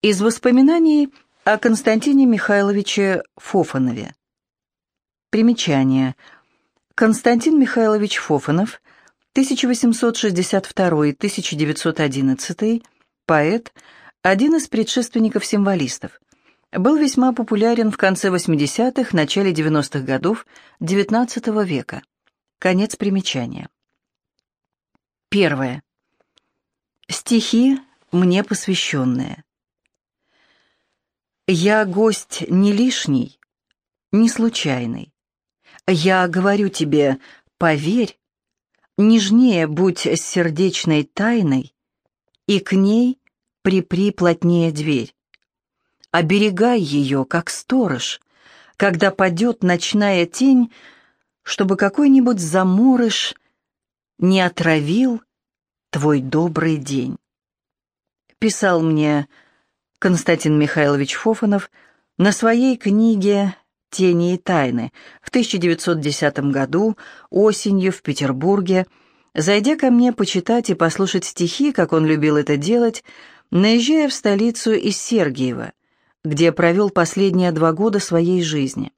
Из воспоминаний о Константине Михайловиче Фофанове. Примечание. Константин Михайлович Фофанов, 1862-1911, поэт, один из предшественников символистов. Был весьма популярен в конце 80-х, начале 90-х годов XIX века. Конец примечания. Первое. Стихи, мне посвященные. Я гость не лишний, не случайный. Я говорю тебе, поверь, нежнее будь с сердечной тайной, и к ней припри плотнее дверь. Оберегай ее, как сторож, когда падет ночная тень, чтобы какой-нибудь заморыш не отравил твой добрый день. Писал мне Константин Михайлович Фофанов на своей книге «Тени и тайны» в 1910 году, осенью в Петербурге, зайдя ко мне почитать и послушать стихи, как он любил это делать, наезжая в столицу из Сергиева, где провел последние два года своей жизни.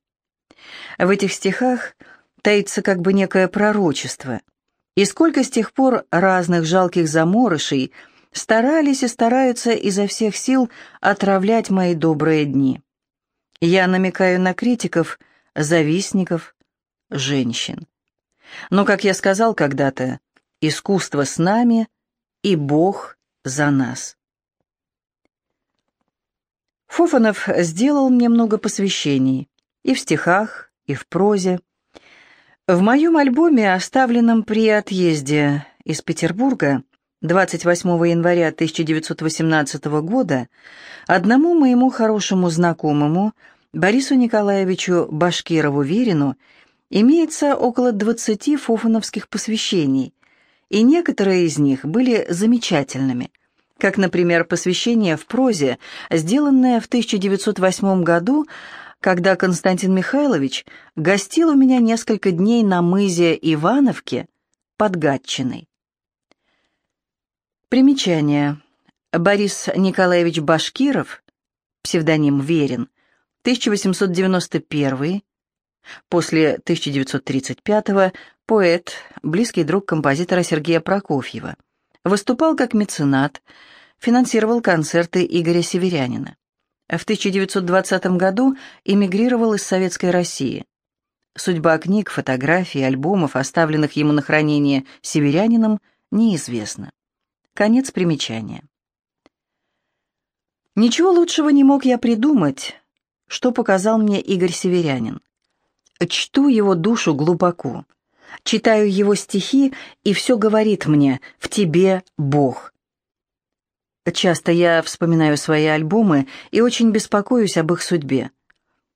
В этих стихах таится как бы некое пророчество, и сколько с тех пор разных жалких заморышей – старались и стараются изо всех сил отравлять мои добрые дни. Я намекаю на критиков, завистников, женщин. Но, как я сказал когда-то, искусство с нами и Бог за нас. Фофанов сделал мне много посвящений и в стихах, и в прозе. В моем альбоме, оставленном при отъезде из Петербурга, 28 января 1918 года одному моему хорошему знакомому, Борису Николаевичу Башкирову-Верину, имеется около 20 фофановских посвящений, и некоторые из них были замечательными, как, например, посвящение в прозе, сделанное в 1908 году, когда Константин Михайлович гостил у меня несколько дней на мызе Ивановке под Гатчиной. Примечание. Борис Николаевич Башкиров, псевдоним Верин, 1891, после 1935 поэт, близкий друг композитора Сергея Прокофьева. Выступал как меценат, финансировал концерты Игоря Северянина. В 1920 году эмигрировал из Советской России. Судьба книг, фотографий, альбомов, оставленных ему на хранение Северянином, неизвестна. Конец примечания. Ничего лучшего не мог я придумать, что показал мне Игорь Северянин. Чту его душу глубоко, читаю его стихи, и все говорит мне «в тебе Бог». Часто я вспоминаю свои альбомы и очень беспокоюсь об их судьбе.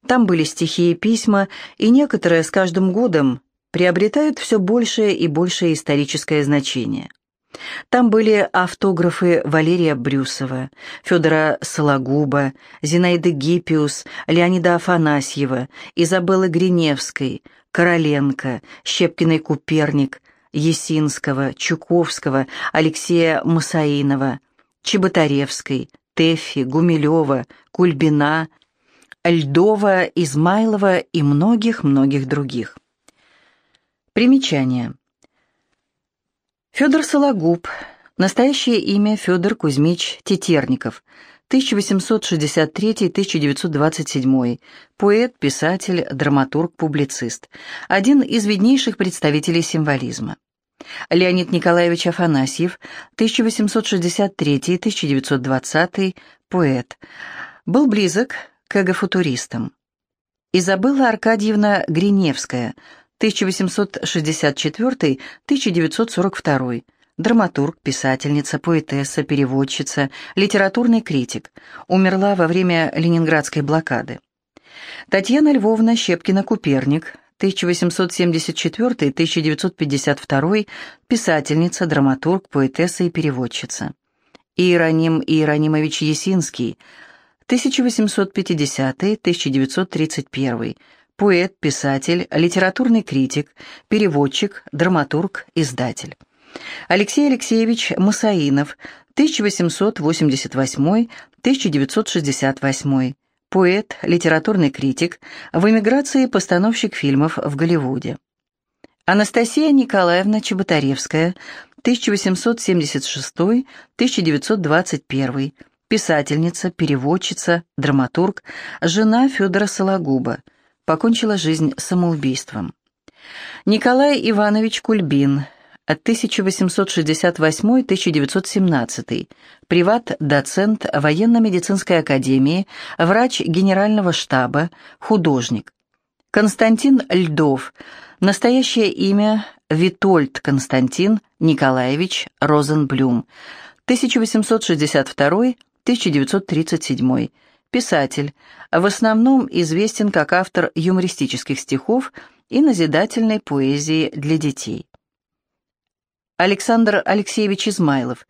Там были стихи и письма, и некоторые с каждым годом приобретают все большее и большее историческое значение. Там были автографы Валерия Брюсова, Федора Сологуба, Зинаиды Гиппиус, Леонида Афанасьева, Изабеллы Гриневской, Короленко, Щепкиной Куперник, Есинского, Чуковского, Алексея Мусаинова, Чеботаревской, Тэффи, Гумилева, Кульбина, Льдова, Измайлова и многих-многих других. Примечание. Федор Сологуб, настоящее имя Федор Кузьмич Тетерников, 1863-1927, поэт, писатель, драматург, публицист, один из виднейших представителей символизма. Леонид Николаевич Афанасьев, 1863-1920, поэт, был близок к эго-футуристам. Изабелла Аркадьевна Гриневская, 1864-1942, драматург, писательница, поэтесса, переводчица, литературный критик, умерла во время Ленинградской блокады. Татьяна Львовна Щепкина-Куперник, 1874-1952, писательница, драматург, поэтесса и переводчица. Иероним Иеронимович Есинский, 1850-1931, поэт, писатель, литературный критик, переводчик, драматург, издатель. Алексей Алексеевич Масаинов, 1888-1968, поэт, литературный критик, в эмиграции постановщик фильмов в Голливуде. Анастасия Николаевна Чеботаревская, 1876-1921, писательница, переводчица, драматург, жена Федора Сологуба, покончила жизнь самоубийством. Николай Иванович Кульбин, 1868-1917, приват-доцент военно-медицинской академии, врач генерального штаба, художник. Константин Льдов, настоящее имя Витольд Константин Николаевич Розенблюм, 1862-1937, писатель, в основном известен как автор юмористических стихов и назидательной поэзии для детей. Александр Алексеевич Измайлов,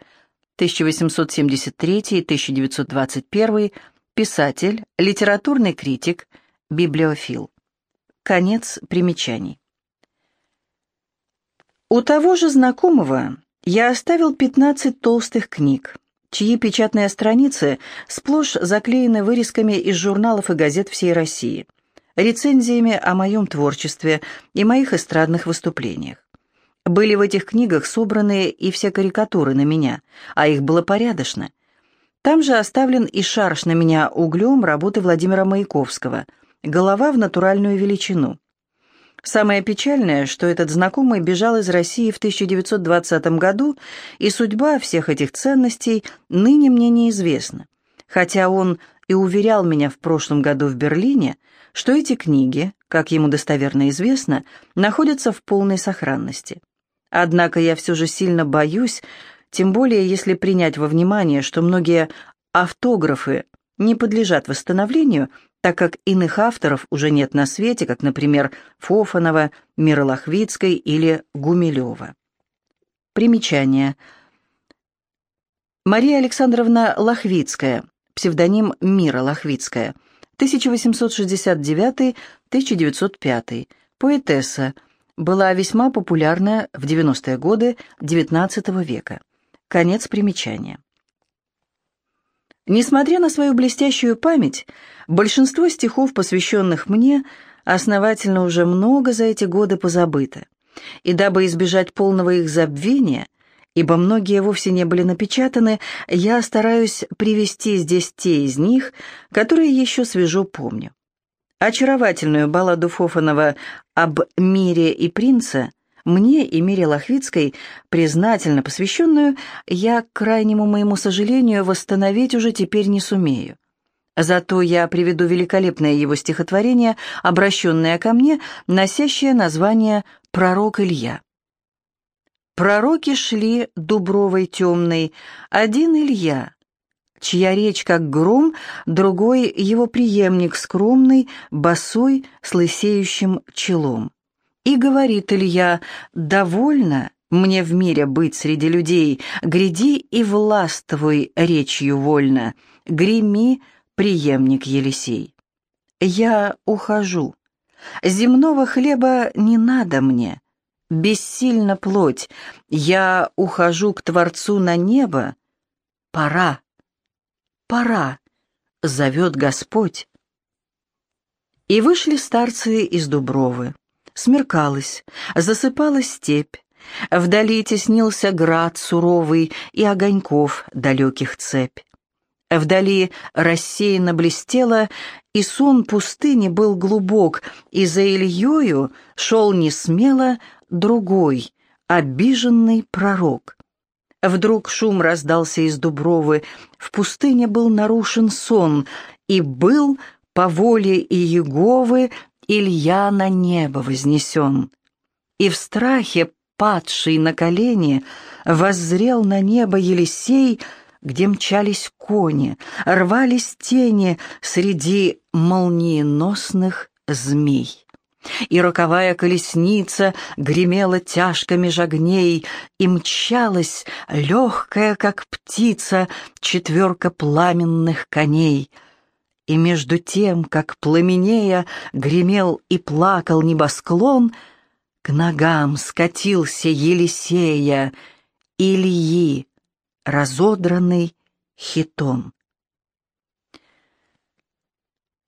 1873-1921, писатель, литературный критик, библиофил. Конец примечаний. У того же знакомого я оставил 15 толстых книг, чьи печатные страницы сплошь заклеены вырезками из журналов и газет всей России, рецензиями о моем творчестве и моих эстрадных выступлениях. Были в этих книгах собраны и все карикатуры на меня, а их было порядочно. Там же оставлен и шарш на меня углем работы Владимира Маяковского, голова в натуральную величину. Самое печальное, что этот знакомый бежал из России в 1920 году, и судьба всех этих ценностей ныне мне неизвестна, хотя он и уверял меня в прошлом году в Берлине, что эти книги, как ему достоверно известно, находятся в полной сохранности. Однако я все же сильно боюсь, тем более если принять во внимание, что многие автографы не подлежат восстановлению, так как иных авторов уже нет на свете, как, например, Фофанова, Мира Лохвицкой или Гумилева. Примечание. Мария Александровна Лохвицкая, псевдоним Мира Лохвицкая, 1869-1905, поэтесса, была весьма популярна в 90-е годы XIX века. Конец примечания. Несмотря на свою блестящую память, большинство стихов, посвященных мне, основательно уже много за эти годы позабыто. И дабы избежать полного их забвения, ибо многие вовсе не были напечатаны, я стараюсь привести здесь те из них, которые еще свежо помню. Очаровательную балладу Фофанова об мире и принце, мне и Мире Лохвицкой, признательно посвященную, я, к крайнему моему сожалению, восстановить уже теперь не сумею. Зато я приведу великолепное его стихотворение, обращенное ко мне, носящее название «Пророк Илья». Пророки шли дубровой темной, один Илья, чья речь как гром, другой его преемник скромный, босой, с лысеющим челом. И говорит Илья, «Довольно мне в мире быть среди людей, гряди и властвуй речью вольно, греми, преемник Елисей. Я ухожу. Земного хлеба не надо мне, бессильно плоть, я ухожу к Творцу на небо, пора» пора, зовет Господь. И вышли старцы из Дубровы. Смеркалось, засыпалась степь. Вдали теснился град суровый и огоньков далеких цепь. Вдали рассеянно блестело, и сон пустыни был глубок, и за Ильёю шел не смело другой, обиженный пророк. Вдруг шум раздался из Дубровы, в пустыне был нарушен сон, и был по воле Иеговы Илья на небо вознесен. И в страхе, падший на колени, воззрел на небо Елисей, где мчались кони, рвались тени среди молниеносных змей и роковая колесница гремела тяжко меж огней, и мчалась, легкая, как птица, четверка пламенных коней. И между тем, как пламенея гремел и плакал небосклон, к ногам скатился Елисея Ильи, разодранный хитон.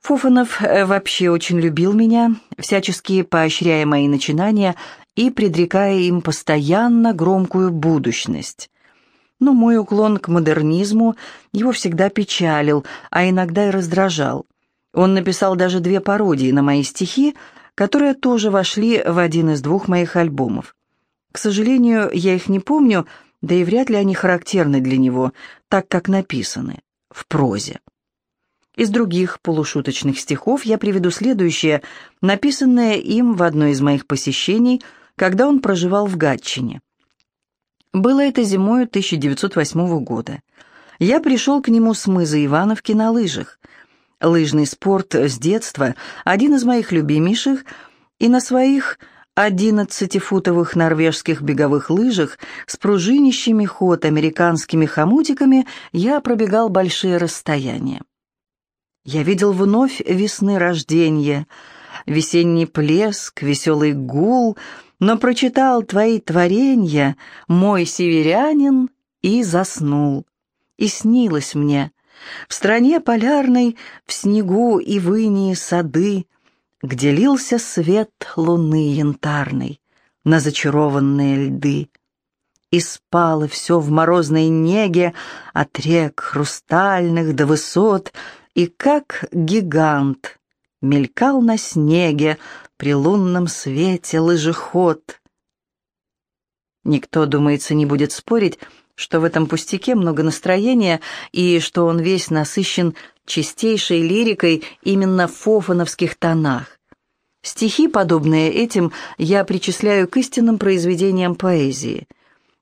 Фуфанов э, вообще очень любил меня, всячески поощряя мои начинания и предрекая им постоянно громкую будущность. Но мой уклон к модернизму его всегда печалил, а иногда и раздражал. Он написал даже две пародии на мои стихи, которые тоже вошли в один из двух моих альбомов. К сожалению, я их не помню, да и вряд ли они характерны для него, так как написаны в прозе. Из других полушуточных стихов я приведу следующее, написанное им в одно из моих посещений, когда он проживал в Гатчине. Было это зимой 1908 года. Я пришел к нему с мыза Ивановки на лыжах. Лыжный спорт с детства – один из моих любимейших, и на своих 11-футовых норвежских беговых лыжах с пружинищими ход американскими хомутиками я пробегал большие расстояния. Я видел вновь весны рождения, весенний плеск, веселый гул, но прочитал твои творенья, мой северянин, и заснул. И снилось мне, в стране полярной, в снегу и в инии сады, где лился свет луны янтарной на зачарованные льды. И спало все в морозной неге от рек хрустальных до высот, и как гигант мелькал на снеге при лунном свете лыжеход. Никто, думается, не будет спорить, что в этом пустяке много настроения и что он весь насыщен чистейшей лирикой именно в фофановских тонах. Стихи, подобные этим, я причисляю к истинным произведениям поэзии.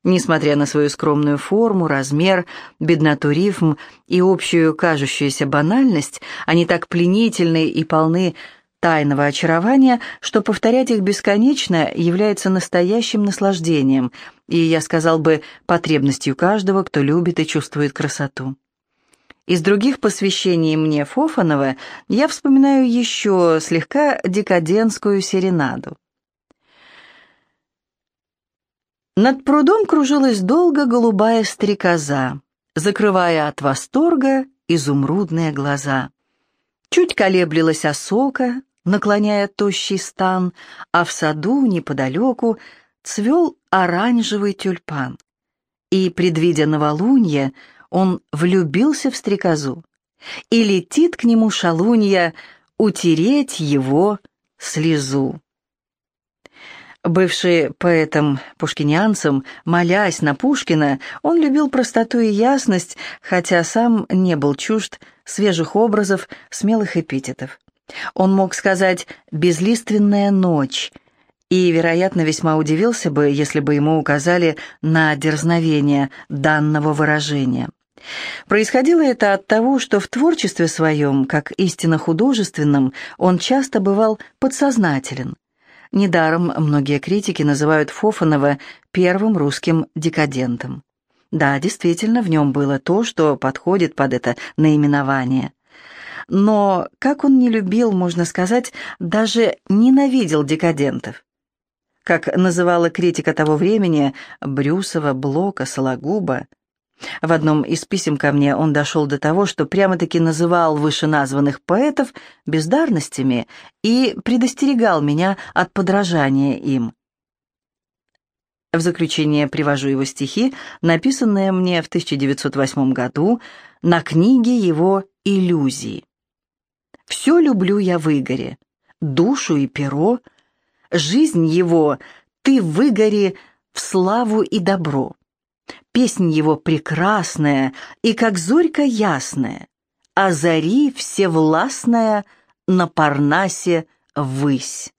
Несмотря на свою скромную форму, размер, бедноту рифм и общую кажущуюся банальность, они так пленительны и полны тайного очарования, что повторять их бесконечно является настоящим наслаждением и, я сказал бы, потребностью каждого, кто любит и чувствует красоту. Из других посвящений мне Фофанова я вспоминаю еще слегка декадентскую серенаду. Над прудом кружилась долго голубая стрекоза, закрывая от восторга изумрудные глаза. Чуть колеблилась осока, наклоняя тощий стан, а в саду неподалеку цвел оранжевый тюльпан. И, предвидя новолунье, он влюбился в стрекозу, и летит к нему шалунья утереть его слезу. Бывший поэтом-пушкинианцем, молясь на Пушкина, он любил простоту и ясность, хотя сам не был чужд свежих образов, смелых эпитетов. Он мог сказать «безлиственная ночь», и, вероятно, весьма удивился бы, если бы ему указали на дерзновение данного выражения. Происходило это от того, что в творчестве своем, как истинно художественном, он часто бывал подсознателен, Недаром многие критики называют Фофанова первым русским декадентом. Да, действительно, в нем было то, что подходит под это наименование. Но как он не любил, можно сказать, даже ненавидел декадентов. Как называла критика того времени Брюсова, Блока, Сологуба – в одном из писем ко мне он дошел до того, что прямо-таки называл вышеназванных поэтов бездарностями и предостерегал меня от подражания им. В заключение привожу его стихи, написанные мне в 1908 году на книге его «Иллюзии». «Все люблю я в Игоре, душу и перо, жизнь его ты в Игоре в славу и добро». Песнь его прекрасная и как зорька ясная, а зари всевластная на Парнасе высь.